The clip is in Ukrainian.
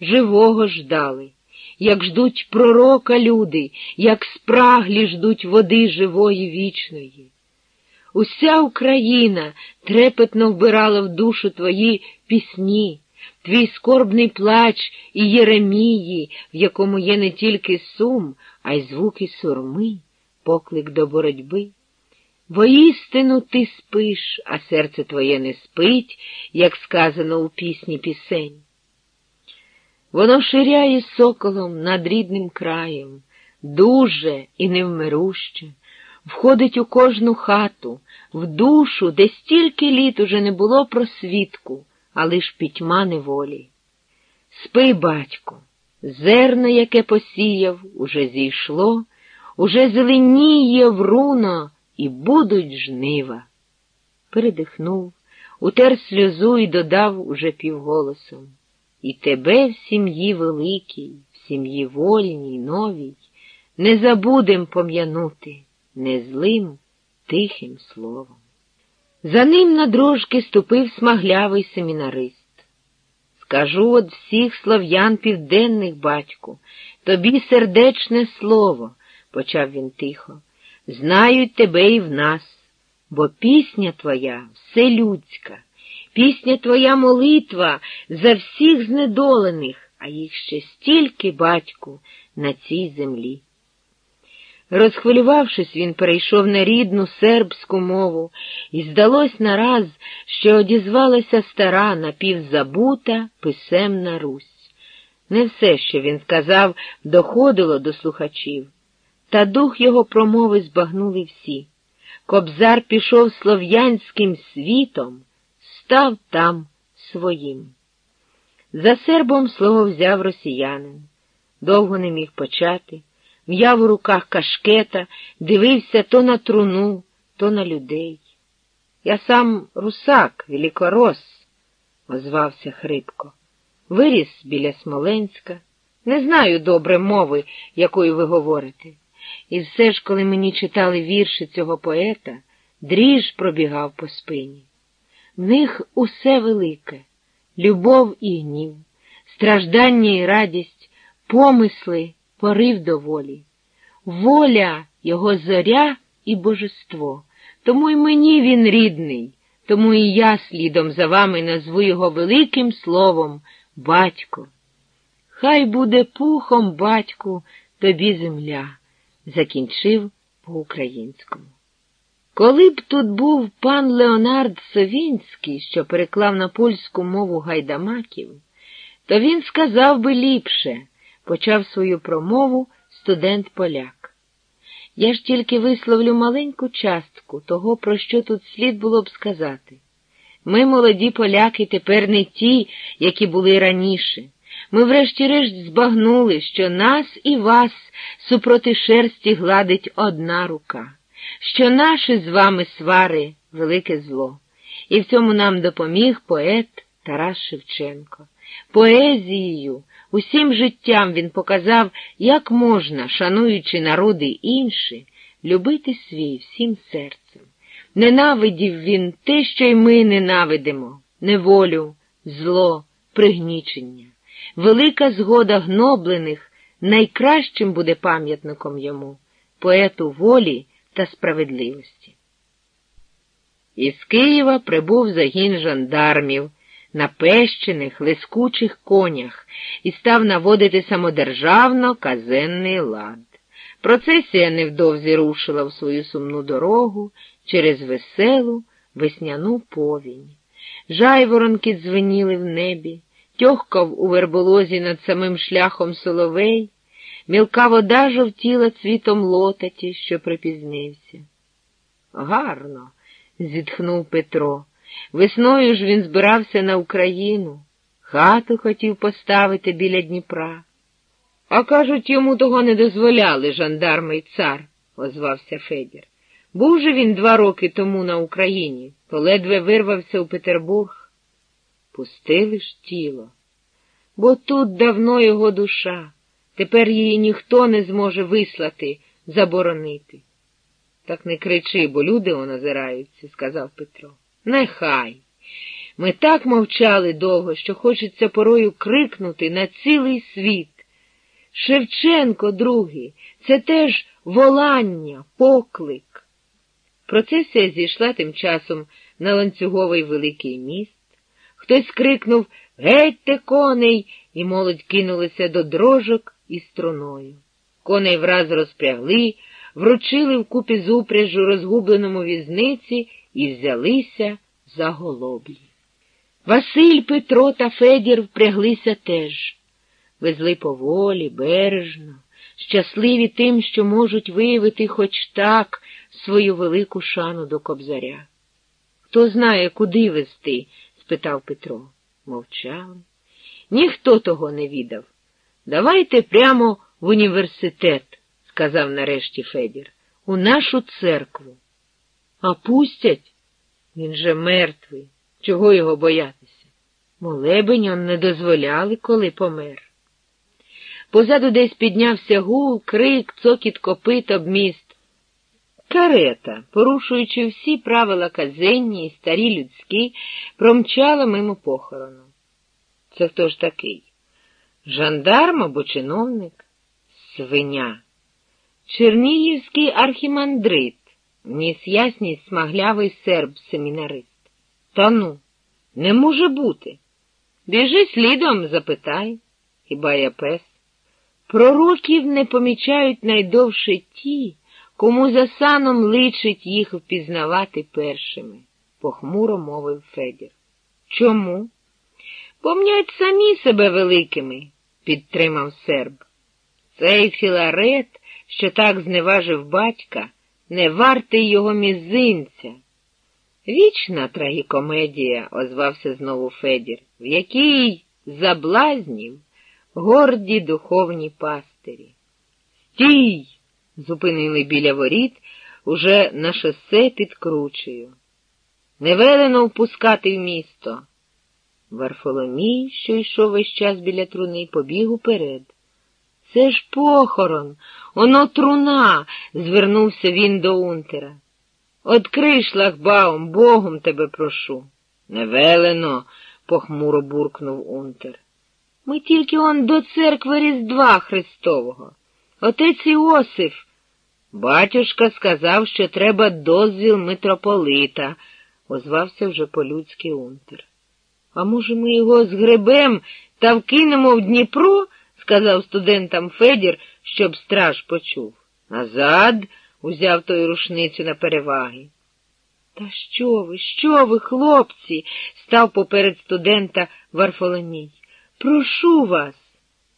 живого ждали, як ждуть пророка люди, як спраглі ждуть води живої вічної. Уся Україна трепетно вбирала в душу твої пісні, твій скорбний плач і Єремії, в якому є не тільки сум, а й звуки сурми, поклик до боротьби. Воістину ти спиш, а серце твоє не спить, як сказано у пісні пісень. Воно ширяє соколом над рідним краєм, дуже і невмируще, входить у кожну хату, в душу, де стільки літ уже не було просвітку, а лиш пітьма неволі. Спи, батько, зерно, яке посіяв, уже зійшло, уже зеленіє вруно, і будуть жнива. Передихнув, утер сльозу і додав уже півголосом. І тебе в сім'ї великій, в сім'ї вольній, новій, не забудем пом'янути не злим, тихим словом. За ним на дрожки ступив смаглявий семінарист. Скажу от всіх слов'ян південних, батьку, тобі сердечне слово, почав він тихо, знають тебе і в нас, бо пісня твоя все людська. Пісня твоя молитва за всіх знедолених, а їх ще стільки, батьку, на цій землі. Розхвилювавшись, він перейшов на рідну сербську мову, і здалось нараз, що одізвалася стара напівзабута писемна Русь. Не все, що він сказав, доходило до слухачів, та дух його промови збагнули всі. Кобзар пішов слов'янським світом став там своїм. За сербом слово взяв росіянин. Довго не міг почати, м'яв у руках кашкета, дивився то на труну, то на людей. Я сам русак, великорос, озвався хрипко. Виріс біля Смоленська. Не знаю добре мови, якою ви говорите. І все ж, коли мені читали вірші цього поета, дріж пробігав по спині. В них усе велике любов і гнів, страждання і радість, помисли, порив до волі, воля його зоря і божество. Тому й мені він рідний, тому і я слідом за вами назву його великим словом батько. Хай буде пухом, батьку, тобі земля, закінчив по-українському. Коли б тут був пан Леонард Совінський, що переклав на польську мову гайдамаків, то він сказав би ліпше, почав свою промову студент поляк. Я ж тільки висловлю маленьку частку того, про що тут слід було б сказати. Ми, молоді поляки, тепер не ті, які були раніше. Ми, врешті-решт, збагнули, що нас і вас супроти шерсті гладить одна рука що наші з вами свари велике зло, і в цьому нам допоміг поет Тарас Шевченко. Поезією, усім життям він показав, як можна, шануючи народи інші, любити свій всім серцем. Ненавидів він те, що й ми ненавидимо, неволю, зло, пригнічення. Велика згода гноблених найкращим буде пам'ятником йому, поету волі та справедливості. Із Києва прибув загін жандармів на пещених, лискучих конях і став наводити самодержавно казенний лад. Процесія невдовзі рушила в свою сумну дорогу через веселу весняну повінь. Жайворонки дзвеніли в небі, тьохкав у верболозі над самим шляхом соловей. Мілка вода жовтіла цвітом лотаті, що припізнився. Гарно, зітхнув Петро. Весною ж він збирався на Україну, хату хотів поставити біля Дніпра. А кажуть, йому того не дозволяли жандарми й цар, озвався Федір. Був же він два роки тому на Україні, то ледве вирвався у Петербург. Пустили ж тіло, бо тут давно його душа. Тепер її ніхто не зможе вислати, заборонити. Так не кричи, бо люди озираються, сказав Петро. Нехай. Ми так мовчали довго, що хочеться порою крикнути на цілий світ. Шевченко, другий, це теж волання, поклик. Процесія зійшла тим часом на ланцюговий великий міст. Хтось крикнув Гетьте коней, і молодь кинулися до дрожок і струною. Коней враз розпрягли, вручили вкупі з упряжу розгубленому візниці і взялися за голоблі. Василь, Петро та Федір впряглися теж, везли поволі, бережно, щасливі тим, що можуть виявити хоч так свою велику шану до кобзаря. Хто знає, куди везти? спитав Петро. Мовчали. Ніхто того не відав. Давайте прямо в університет, сказав нарешті Федір, у нашу церкву. А пустять? Він же мертвий. Чого його боятися? Молебень он не дозволяли, коли помер. Позаду десь піднявся гул, крик, цокіт копит об міст. Карета, порушуючи всі правила казенні і старі людські, промчала мимо похорону. Це хто ж такий? Жандарм або чиновник? Свиня. Чернігівський архімандрит, вніс ясність смаглявий серб семінарист. Та ну, не може бути. Біжи слідом, запитай, хіба я пес. Пророків не помічають найдовше ті, кому за саном личить їх впізнавати першими, похмуро мовив Федір. Чому? Помнять самі себе великими, підтримав серб. Цей філарет, що так зневажив батька, не вартий його мізинця. Вічна трагікомедія, озвався знову Федір, в якій заблазнів горді духовні пастирі. Стій! Зупинили біля воріт уже на шосе під кручею. Не велено впускати в місто. Варфоломій, що йшов весь час біля труни, побіг уперед. Це ж похорон, оно труна, звернувся він до Унтера. Открий шлагбаум, Богом тебе прошу. Не велено, похмуро буркнув Унтер. Ми тільки он до церкви Різдва Христового. Отець Іосиф. Батюшка сказав, що треба дозвіл митрополита, озвався вже по-людськи Унтер. А може, ми його згребем та вкинемо в Дніпро? сказав студентам Федір, щоб страж почув. Назад узяв той рушницю на переваги. Та що ви, що ви, хлопці? став поперед студента Варфоломій. Прошу вас.